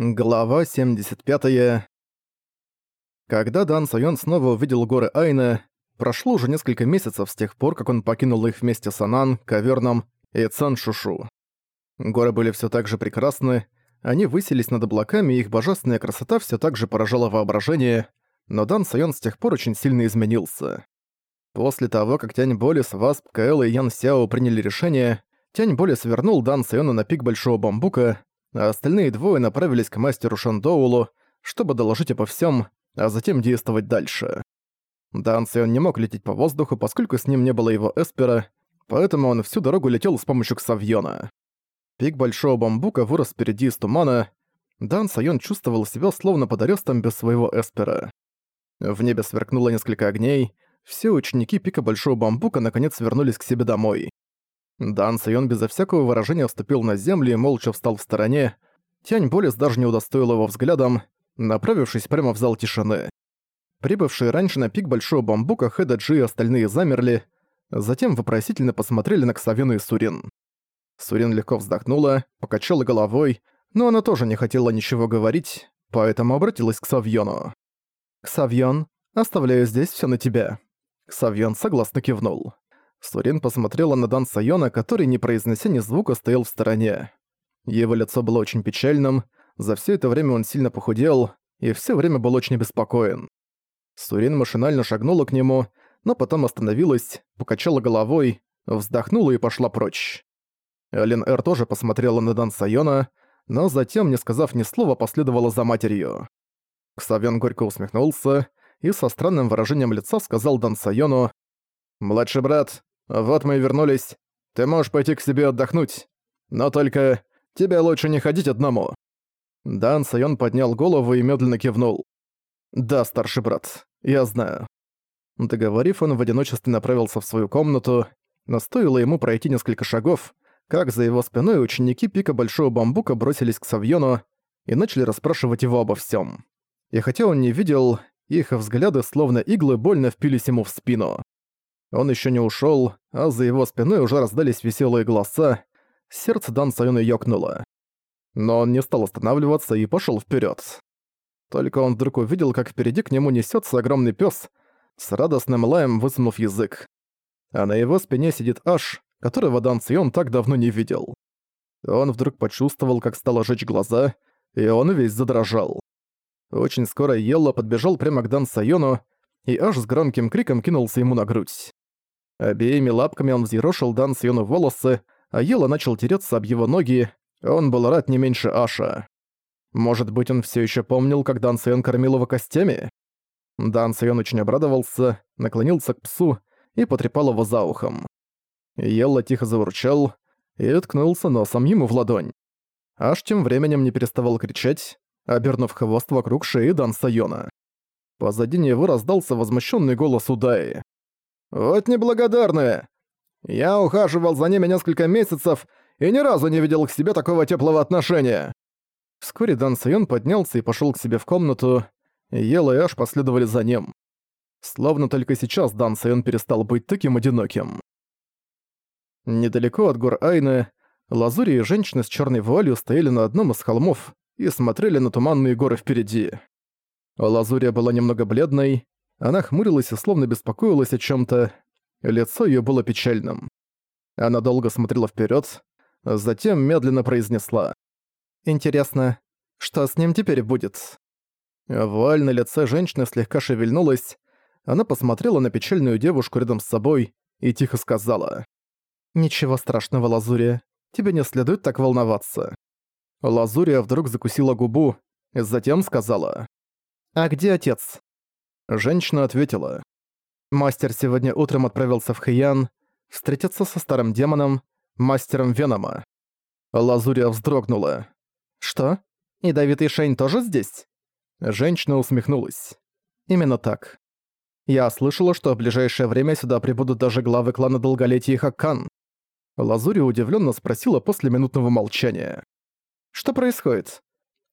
Глава 75. Когда Дан Сайон снова увидел горы Айна, прошло уже несколько месяцев с тех пор, как он покинул их вместе с Анан, Каверном и Цан Шушу. Горы были все так же прекрасны, они высились над облаками, и их божественная красота все так же поражала воображение, но Дан Сайон с тех пор очень сильно изменился. После того, как Тянь Болис, Васп, Каэл и Ян Сяо приняли решение, Тянь Болис вернул Дан Сайона на пик Большого Бамбука, а остальные двое направились к мастеру Шандоулу, чтобы доложить обо всем, а затем действовать дальше. Сион не мог лететь по воздуху, поскольку с ним не было его эспера, поэтому он всю дорогу летел с помощью Ксавьона. Пик Большого Бамбука вырос впереди из тумана, Дан Сайон чувствовал себя словно под арестом без своего эспера. В небе сверкнуло несколько огней, все ученики Пика Большого Бамбука наконец вернулись к себе домой. Дан Сайон безо всякого выражения вступил на землю и молча встал в стороне. Тянь Болес даже не удостоил его взглядом, направившись прямо в зал тишины. Прибывшие раньше на пик Большого Бамбука Хэда Джи и остальные замерли, затем вопросительно посмотрели на Ксавину и Сурин. Сурин легко вздохнула, покачала головой, но она тоже не хотела ничего говорить, поэтому обратилась к Савьону. «Ксавьон, оставляю здесь все на тебя». Ксавьон согласно кивнул. Сурин посмотрела на Дан Сайона, который, не произнося ни звука, стоял в стороне. Его лицо было очень печальным, за все это время он сильно похудел и все время был очень обеспокоен. Сурин машинально шагнула к нему, но потом остановилась, покачала головой, вздохнула и пошла прочь. Элин Эр тоже посмотрела на Дан Сайона, но затем, не сказав ни слова, последовала за матерью. Ксавьон горько усмехнулся и со странным выражением лица сказал Дан Сайону «Младший брат, вот мы и вернулись. Ты можешь пойти к себе отдохнуть. Но только тебе лучше не ходить одному». Дан Сайон поднял голову и медленно кивнул. «Да, старший брат, я знаю». Договорив, он в одиночестве направился в свою комнату, но стоило ему пройти несколько шагов, как за его спиной ученики Пика Большого Бамбука бросились к Савьону и начали расспрашивать его обо всем. И хотя он не видел, их взгляды словно иглы больно впились ему в спину. Он еще не ушел, а за его спиной уже раздались веселые голоса. Сердце Дан Сайона ёкнуло. Но он не стал останавливаться и пошел вперед. Только он вдруг увидел, как впереди к нему несется огромный пес с радостным лаем высунув язык. А на его спине сидит Аш, которого Дан Сайон так давно не видел. Он вдруг почувствовал, как стало жечь глаза, и он весь задрожал. Очень скоро Елла подбежал прямо к Дан Сайону и аж с громким криком кинулся ему на грудь. Обеими лапками он взъерошил Дан Сьону волосы, а Ела начал тереться об его ноги, он был рад не меньше Аша. Может быть, он все еще помнил, как Дан Сьон кормил его костями? Дан Сьон очень обрадовался, наклонился к псу и потрепал его за ухом. Елла тихо заурчал и ткнулся носом ему в ладонь. Аш тем временем не переставал кричать, обернув хвост вокруг шеи Дан Сайона. Позади него раздался возмущенный голос Удаи. «Вот неблагодарные! Я ухаживал за ними несколько месяцев и ни разу не видел к себе такого теплого отношения!» Вскоре Дан Сайон поднялся и пошел к себе в комнату, и Ела и Аш последовали за ним. Словно только сейчас Дан Сайон перестал быть таким одиноким. Недалеко от гор Айны, Лазури и женщины с черной вуалью стояли на одном из холмов и смотрели на туманные горы впереди. Лазурия была немного бледной, она хмурилась и словно беспокоилась о чем то Лицо ее было печальным. Она долго смотрела вперед, затем медленно произнесла. «Интересно, что с ним теперь будет?» Вуаль на лице женщины слегка шевельнулась, она посмотрела на печальную девушку рядом с собой и тихо сказала. «Ничего страшного, Лазурия, тебе не следует так волноваться». Лазурия вдруг закусила губу, затем сказала. «А где отец?» Женщина ответила. «Мастер сегодня утром отправился в Хэйян встретиться со старым демоном, мастером Венома». Лазурия вздрогнула. «Что? И Шейн тоже здесь?» Женщина усмехнулась. «Именно так. Я слышала, что в ближайшее время сюда прибудут даже главы клана Долголетия и Хаккан». Лазурия удивленно спросила после минутного молчания. «Что происходит?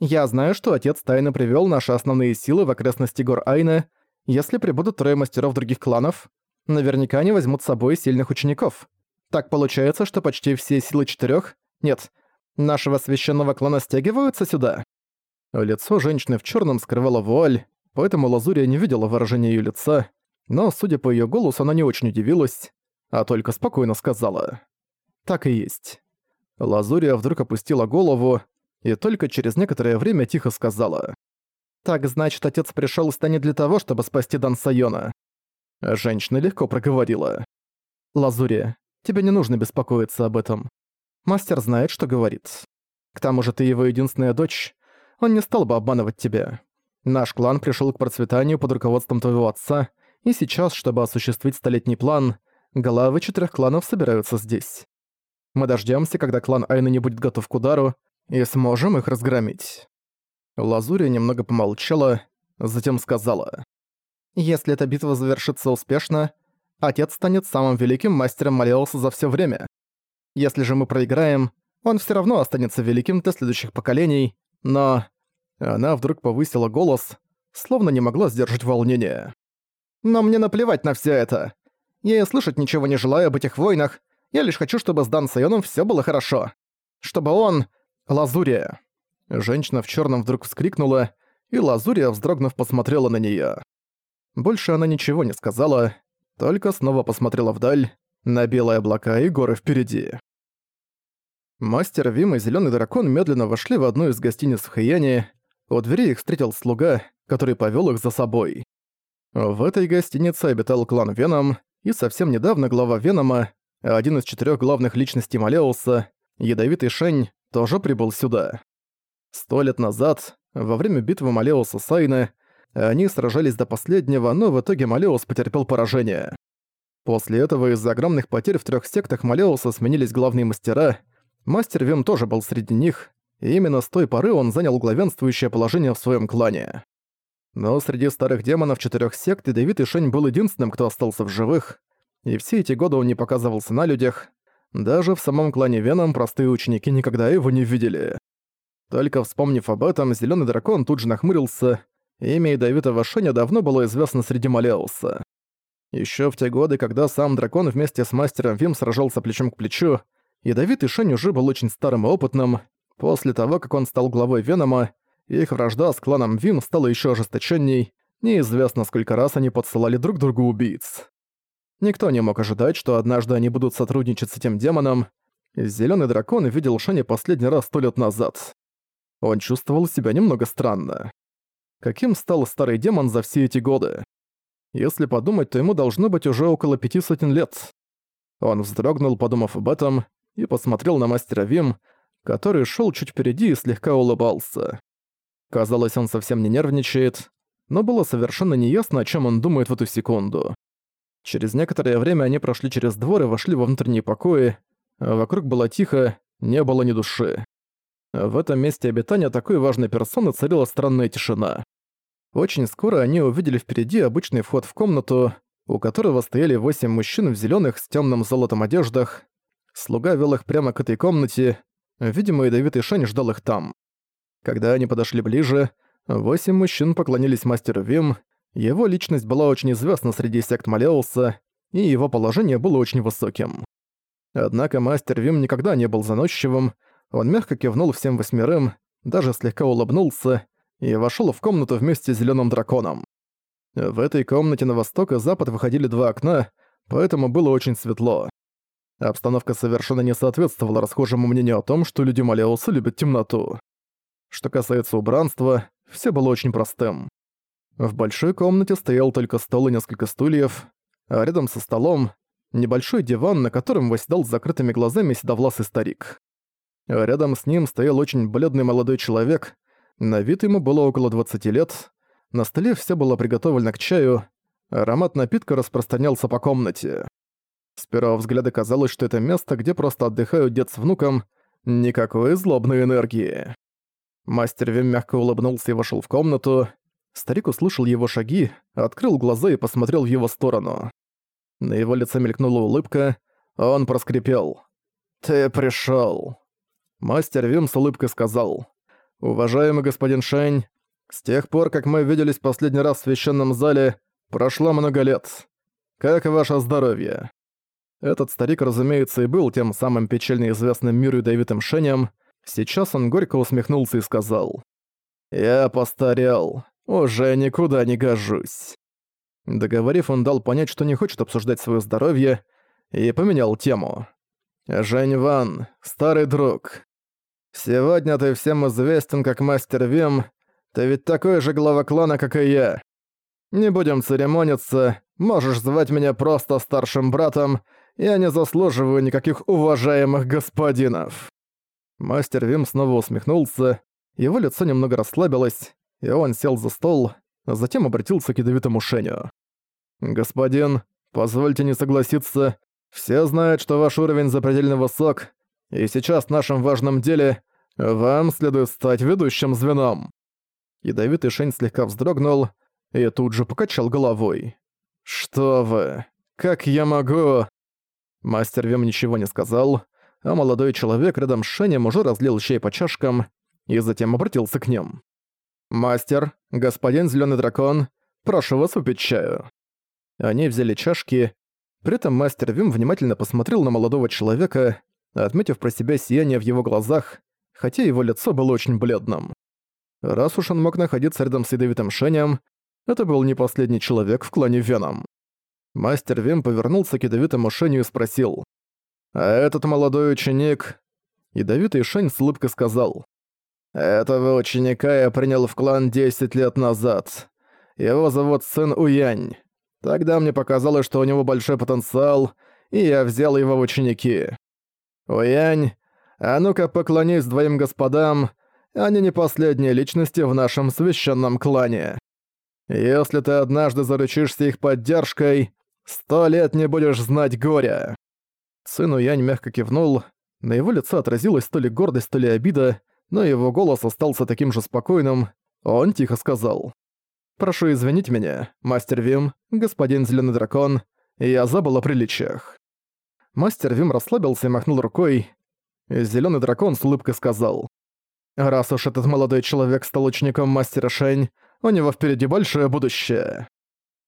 Я знаю, что отец тайно привел наши основные силы в окрестности гор Айна если прибудут трое мастеров других кланов, наверняка они возьмут с собой сильных учеников. Так получается, что почти все силы четырёх, нет, нашего священного клана стягиваются сюда. Лицо женщины в черном скрывало вуаль, поэтому Лазурия не видела выражения ее лица, но, судя по ее голосу, она не очень удивилась, а только спокойно сказала. «Так и есть». Лазурия вдруг опустила голову и только через некоторое время тихо сказала. «Так значит, отец пришёл ста не для того, чтобы спасти Дан Сайона». Женщина легко проговорила. «Лазурия, тебе не нужно беспокоиться об этом. Мастер знает, что говорит. К тому же ты его единственная дочь, он не стал бы обманывать тебя. Наш клан пришёл к процветанию под руководством твоего отца, и сейчас, чтобы осуществить столетний план, главы четырёх кланов собираются здесь. Мы дождёмся, когда клан Айны не будет готов к удару, и сможем их разгромить». Лазурия немного помолчала, затем сказала. «Если эта битва завершится успешно, отец станет самым великим мастером Малеуса за всё время. Если же мы проиграем, он всё равно останется великим для следующих поколений, но...» Она вдруг повысила голос, словно не могла сдержать волнение. «Но мне наплевать на всё это. Я и слышать ничего не желаю об этих войнах, я лишь хочу, чтобы с Дан Сайоном всё было хорошо. Чтобы он... Лазурия!» Женщина в черном вдруг вскрикнула, и Лазурия, вздрогнув, посмотрела на нее. Больше она ничего не сказала, только снова посмотрела вдаль, на белые облака и горы впереди. Мастер Вим и Зеленый Дракон медленно вошли в одну из гостиниц в Хэяне. У двери их встретил слуга, который повел их за собой. В этой гостинице обитал клан Веном, и совсем недавно глава Венома, один из четырех главных личностей Малеуса, ядовитый Шень, тоже прибыл сюда. Сто лет назад, во время битвы Малеуса с Айны, они сражались до последнего, но в итоге Малеус потерпел поражение. После этого из-за огромных потерь в трех сектах Малеуса сменились главные мастера. Мастер Вим тоже был среди них, и именно с той поры он занял главенствующее положение в своем клане. Но среди старых демонов четырех сект Ядовитый Шень был единственным, кто остался в живых, и все эти годы он не показывался на людях. Даже в самом клане Веном простые ученики никогда его не видели. Только вспомнив об этом, зеленый дракон тут же нахмурился. Имя ядовитого Шеня давно было известно среди Малеуса. Еще в те годы, когда сам дракон вместе с мастером Вим сражался плечом к плечу, ядовитый Шень уже был очень старым и опытным. После того, как он стал главой Венома, их вражда с кланом Вим стала еще ожесточенней, неизвестно сколько раз они подсылали друг другу убийц. Никто не мог ожидать, что однажды они будут сотрудничать с этим демоном. Зелёный дракон видел Шеня последний раз сто лет назад. Он чувствовал себя немного странно. Каким стал старый демон за все эти годы? Если подумать, то ему должно быть уже около пяти сотен лет. Он вздрогнул, подумав об этом, и посмотрел на мастера Вим, который шел чуть впереди и слегка улыбался. Казалось, он совсем не нервничает, но было совершенно неясно, о чем он думает в эту секунду. Через некоторое время они прошли через двор и вошли во внутренние покои, вокруг было тихо, не было ни души. В этом месте обитания такой важной персоны царила странная тишина. Очень скоро они увидели впереди обычный вход в комнату, у которого стояли восемь мужчин в зеленых с темным золотом одеждах. Слуга вел их прямо к этой комнате. Видимо, ядовитый Шань ждал их там. Когда они подошли ближе, восемь мужчин поклонились мастеру Вим. Его личность была очень известна среди сект Малеуса, и его положение было очень высоким. Однако мастер Вим никогда не был заносчивым, он мягко кивнул всем восьмерым, даже слегка улыбнулся и вошёл в комнату вместе с зелёным драконом. В этой комнате на восток и запад выходили два окна, поэтому было очень светло. Обстановка совершенно не соответствовала расхожему мнению о том, что люди Малеуса любят темноту. Что касается убранства, всё было очень простым. В большой комнате стоял только стол и несколько стульев, а рядом со столом небольшой диван, на котором восседал с закрытыми глазами седовласый старик. Рядом с ним стоял очень бледный молодой человек, на вид ему было около 20 лет, на столе все было приготовлено к чаю, аромат напитка распространялся по комнате. С первого взгляда казалось, что это место, где просто отдыхают дед с внуком, никакой злобной энергии. Мастер Вим мягко улыбнулся и вошел в комнату. Старик услышал его шаги, открыл глаза и посмотрел в его сторону. На его лице мелькнула улыбка, он проскрипел. «Ты пришёл». Мастер Вим с улыбкой сказал. «Уважаемый господин Шэнь, с тех пор, как мы виделись последний раз в священном зале, прошло много лет. Как ваше здоровье?» Этот старик, разумеется, и был тем самым печально известным миру ядовитым Шенем. Сейчас он горько усмехнулся и сказал. «Я постарел. Уже никуда не гожусь». Договорив, он дал понять, что не хочет обсуждать свое здоровье, и поменял тему. «Жень Ван, старый друг. Сегодня ты всем известен как Мастер Вим, ты ведь такой же глава клана, как и я. Не будем церемониться, можешь звать меня просто старшим братом, я не заслуживаю никаких уважаемых господинов». Мастер Вим снова усмехнулся, его лицо немного расслабилось, и он сел за стол, а затем обратился к ядовитому Шеню. «Господин, позвольте не согласиться, все знают, что ваш уровень запредельно высок, и сейчас в нашем важном деле вам следует стать ведущим звеном». Ядовитый Шень слегка вздрогнул и тут же покачал головой. «Что вы? Как я могу?» Мастер Вим ничего не сказал, а молодой человек рядом с Шенем уже разлил чай по чашкам и затем обратился к ним. «Мастер, господин Зелёный Дракон, прошу вас выпить чаю». Они взяли чашки, при этом мастер Вим внимательно посмотрел на молодого человека, отметив про себя сияние в его глазах, хотя его лицо было очень бледным. Раз уж он мог находиться рядом с ядовитым Шенем, это был не последний человек в клане Веном. Мастер Вим повернулся к ядовитому Шеню и спросил. «А этот молодой ученик...» Ядовитый Шень с улыбкой сказал. «Этого ученика я принял в клан 10 лет назад. Его зовут Сын Уянь. Тогда мне показалось, что у него большой потенциал, и я взял его в ученики. Уянь, а ну-ка поклонись двоим господам, они не последние личности в нашем священном клане. Если ты однажды заручишься их поддержкой, сто лет не будешь знать горя». Сын Янь мягко кивнул, на его лице отразилась то ли гордость, то ли обида, но его голос остался таким же спокойным, он тихо сказал. «Прошу извинить меня, мастер Вим, господин Зелёный Дракон, я забыл о приличиях». Мастер Вим расслабился и махнул рукой. Зелёный Дракон с улыбкой сказал. Раз уж этот молодой человек стал учеником мастера Шэнь, у него впереди большее будущее.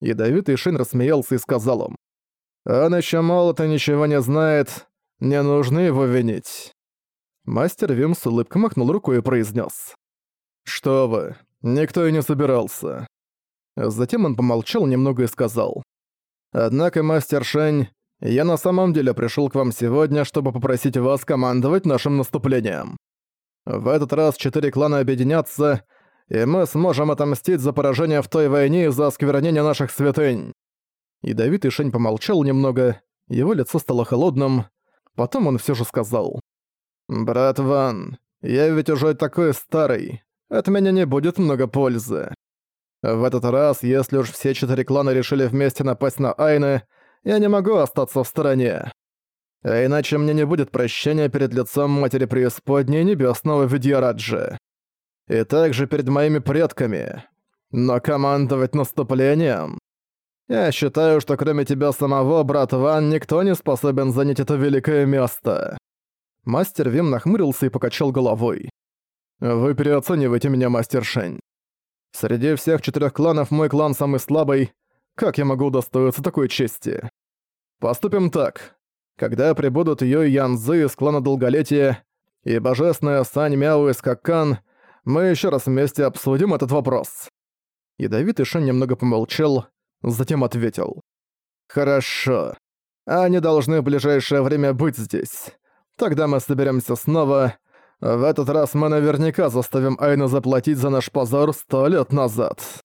Ядовитый Шэнь рассмеялся и сказал им. Он еще молод и ничего не знает, не нужно его винить. Мастер Вим с улыбкой махнул рукой и произнес: «Что вы, никто и не собирался». Затем он помолчал немного и сказал. «Однако, мастер Шэнь, я на самом деле пришел к вам сегодня, чтобы попросить вас командовать нашим наступлением. В этот раз четыре клана объединятся, и мы сможем отомстить за поражение в той войне и за осквернение наших святынь». Ядовитый Шень помолчал немного, его лицо стало холодным, потом он все же сказал. «Брат Ван, я ведь уже такой старый, от меня не будет много пользы. В этот раз, если уж все четыре клана решили вместе напасть на Айны, я не могу остаться в стороне. А иначе мне не будет прощения перед лицом Матери Преисподней Небесного Видьяраджи. И также перед моими предками. Но командовать наступлением... Я считаю, что кроме тебя самого, брат Ван, никто не способен занять это великое место. Мастер Вим нахмурился и покачал головой. Вы переоцениваете меня, мастер Шень. Среди всех четырех кланов мой клан самый слабый. Как я могу удостоиться такой чести? Поступим так. Когда прибудут Йой Янзы из клана Долголетия и божественная Сань Мяу из Какан, мы еще раз вместе обсудим этот вопрос». Ядовитый Шен немного помолчал, затем ответил. «Хорошо. Они должны в ближайшее время быть здесь. Тогда мы соберемся снова. В этот раз мы наверняка заставим Айну заплатить за наш позор сто лет назад».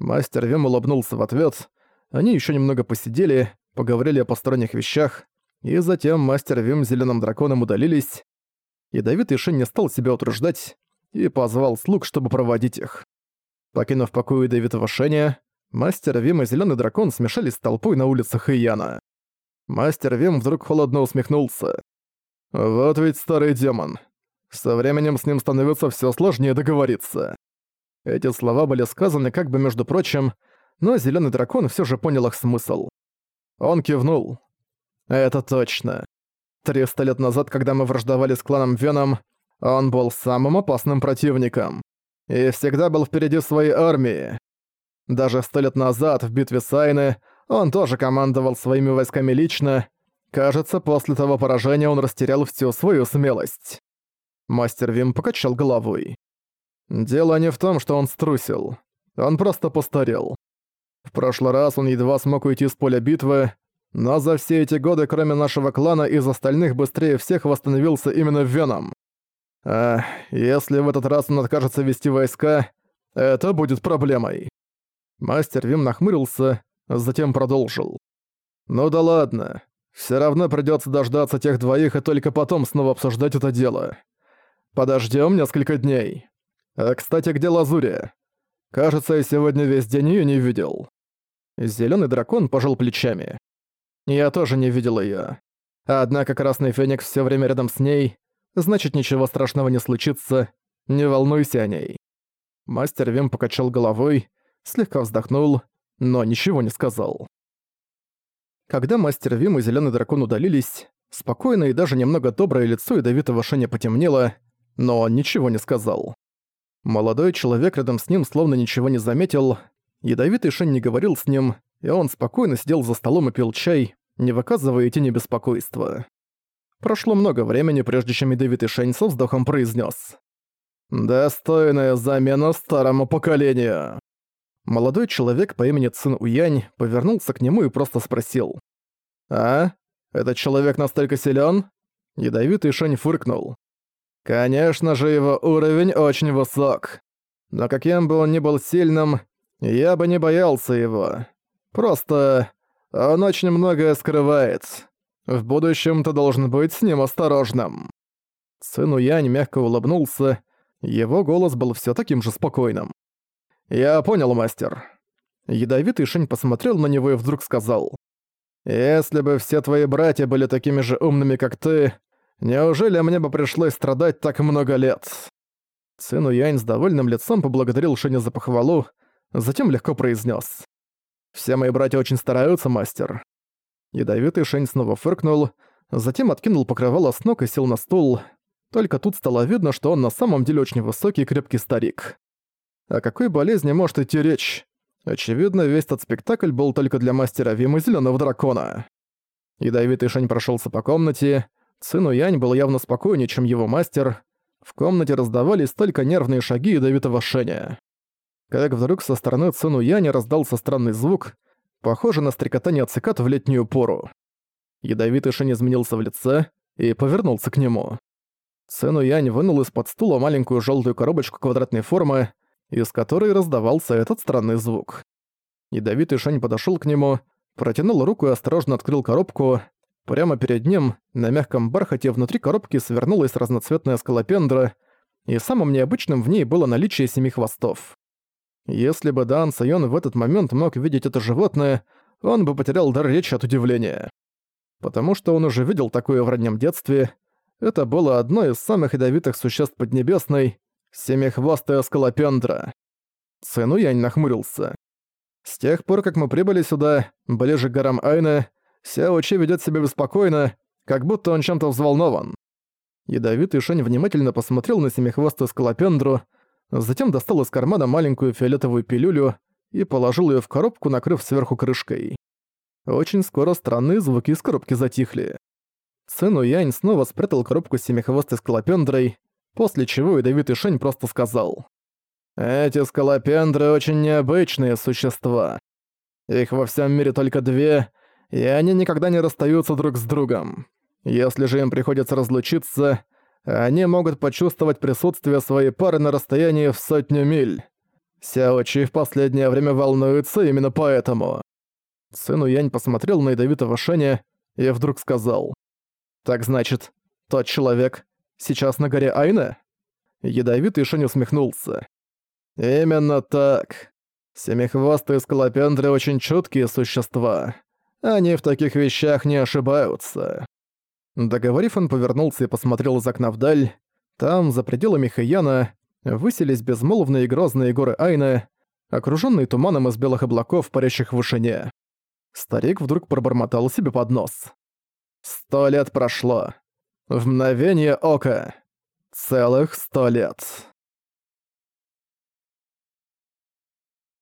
Мастер Вим улыбнулся в ответ. Они еще немного посидели, поговорили о посторонних вещах, и затем мастер Вим с зелёным драконом удалились. Ядовитый Шин не стал себя утруждать и позвал слуг, чтобы проводить их. Покинув покой ядовитого Шеня, мастер Вим и зелёный дракон смешались с толпой на улицах Ияна. Мастер Вим вдруг холодно усмехнулся. «Вот ведь старый демон. Со временем с ним становится всё сложнее договориться». Эти слова были сказаны как бы между прочим, но зелёный дракон всё же понял их смысл. Он кивнул. Это точно. Триста лет назад, когда мы враждовали с кланом Веном, он был самым опасным противником. И всегда был впереди своей армии. Даже сто лет назад, в битве Сайны, он тоже командовал своими войсками лично. Кажется, после того поражения он растерял всю свою смелость. Мастер Вим покачал головой. Дело не в том, что он струсил. Он просто постарел. В прошлый раз он едва смог уйти с поля битвы, но за все эти годы, кроме нашего клана, из остальных быстрее всех восстановился именно Веном. А если в этот раз он откажется вести войска, это будет проблемой. Мастер Вим нахмурился, затем продолжил. «Ну да ладно. Все равно придется дождаться тех двоих и только потом снова обсуждать это дело. Подождем несколько дней. А, кстати, где Лазурия? Кажется, я сегодня весь день ее не видел». Зеленый дракон пожал плечами. «Я тоже не видел ее. Однако Красный Феникс все время рядом с ней, значит ничего страшного не случится, не волнуйся о ней». Мастер Вим покачал головой, слегка вздохнул, но ничего не сказал. Когда мастер Вим и Зелёный Дракон удалились, спокойное и даже немного доброе лицо ядовитого Шеня потемнело, но он ничего не сказал. Молодой человек рядом с ним словно ничего не заметил, ядовитый Шень не говорил с ним, и он спокойно сидел за столом и пил чай, не выказывая тени беспокойства. Прошло много времени, прежде чем ядовитый Шень со вздохом произнес: «Достойная замена старому поколению». Молодой человек по имени Цин Уянь повернулся к нему и просто спросил. «А? Этот человек настолько силен? Ядовитый Шень фыркнул. «Конечно же, его уровень очень высок. Но каким бы он ни был сильным, я бы не боялся его. Просто он очень многое скрывает. В будущем ты должен быть с ним осторожным». Сын Уянь мягко улыбнулся, его голос был все таким же спокойным. «Я понял, мастер». Ядовитый Шень посмотрел на него и вдруг сказал. «Если бы все твои братья были такими же умными, как ты, неужели мне бы пришлось страдать так много лет?» Цину Янь с довольным лицом поблагодарил Шеня за похвалу, затем легко произнес: «Все мои братья очень стараются, мастер». Ядовитый Шень снова фыркнул, затем откинул покрывало с ног и сел на стул. Только тут стало видно, что он на самом деле очень высокий и крепкий старик. О какой болезни может идти речь? Очевидно, весь этот спектакль был только для мастера Вима Зелёного Дракона. Ядовитый Шань прошелся по комнате. Цину Янь был явно спокойнее, чем его мастер. В комнате раздавались только нервные шаги Ядовитого Шэня. Как вдруг со стороны Цину Яня раздался странный звук, похожий на стрекотание цикад в летнюю пору. Ядовитый Шань изменился в лице и повернулся к нему. Цину Янь вынул из-под стула маленькую желтую коробочку квадратной формы, из которой раздавался этот странный звук. Ядовитый Шань подошёл к нему, протянул руку и осторожно открыл коробку. Прямо перед ним, на мягком бархате внутри коробки свернулась разноцветная скалопендра, и самым необычным в ней было наличие семи хвостов. Если бы Дан Сайон в этот момент мог видеть это животное, он бы потерял дар речи от удивления. Потому что он уже видел такое в раннем детстве. Это было одно из самых ядовитых существ Поднебесной, Семихвостая скалопендра. Цену Янь нахмурился. С тех пор, как мы прибыли сюда, ближе к горам Айна, Сяо Чи ведёт себя беспокойно, как будто он чем-то взволнован. Ядовитый Шень внимательно посмотрел на семихвостую скалопендру, затем достал из кармана маленькую фиолетовую пилюлю и положил её в коробку, накрыв сверху крышкой. Очень скоро странные звуки из коробки затихли. Цену Янь снова спрятал коробку с семихвостой скалопендрой, после чего ядовитый Шень просто сказал. «Эти скалопендры очень необычные существа. Их во всем мире только две, и они никогда не расстаются друг с другом. Если же им приходится разлучиться, они могут почувствовать присутствие своей пары на расстоянии в сотню миль. Сяо Чи в последнее время волнуется именно поэтому». Сыну Янь посмотрел на ядовитого Шеня и вдруг сказал. «Так значит, тот человек Сейчас на горе Айна?» Ядовитый Шень усмехнулся. «Именно так. Семихвостые скалопендры очень чуткие существа. Они в таких вещах не ошибаются». Договорив, он повернулся и посмотрел из окна вдаль. Там, за пределами Хаяна, высились безмолвные и грозные горы Айна, окружённые туманом из белых облаков, парящих в вышине. Старик вдруг пробормотал себе под нос. «Сто лет прошло. В мгновение ока. Целых сто лет.